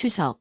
추석.